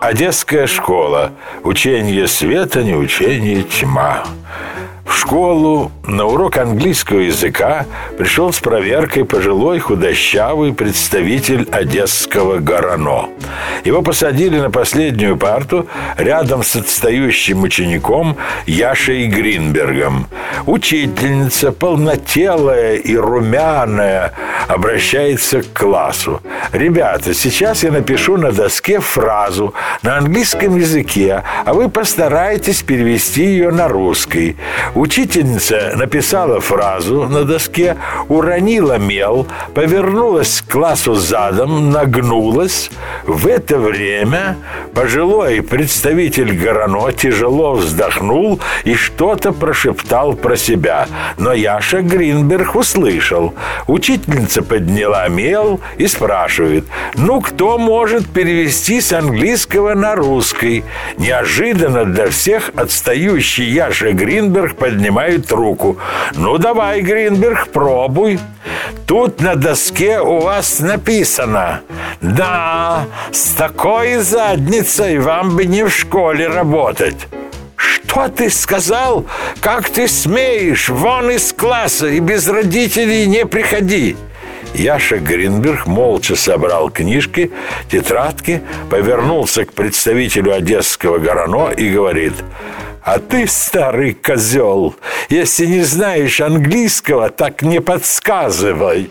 Одесская школа. Учение света, не учение тьма. В школу на урок английского языка пришел с проверкой пожилой худощавый представитель одесского Горано. Его посадили на последнюю парту рядом с отстающим учеником Яшей Гринбергом. Учительница, полнотелая и румяная, обращается к классу. «Ребята, сейчас я напишу на доске фразу на английском языке, а вы постарайтесь перевести ее на русский. Учительница написала фразу на доске, уронила мел, повернулась к классу задом, нагнулась. В это время пожилой представитель Горано тяжело вздохнул и что-то прошептал про себя. Но Яша Гринберг услышал. Учительница подняла мел и спрашивает, ну, кто может перевести с английского на русский? Неожиданно для всех отстающий Яша Гринберг поднимает руку. Ну, давай, Гринберг, пробуй. Тут на доске у вас написано «Да, с такой задницей вам бы не в школе работать». «Что ты сказал? Как ты смеешь? Вон из класса и без родителей не приходи!» Яша Гринберг молча собрал книжки, тетрадки, повернулся к представителю одесского Горано и говорит «А ты, старый козел, если не знаешь английского, так не подсказывай!»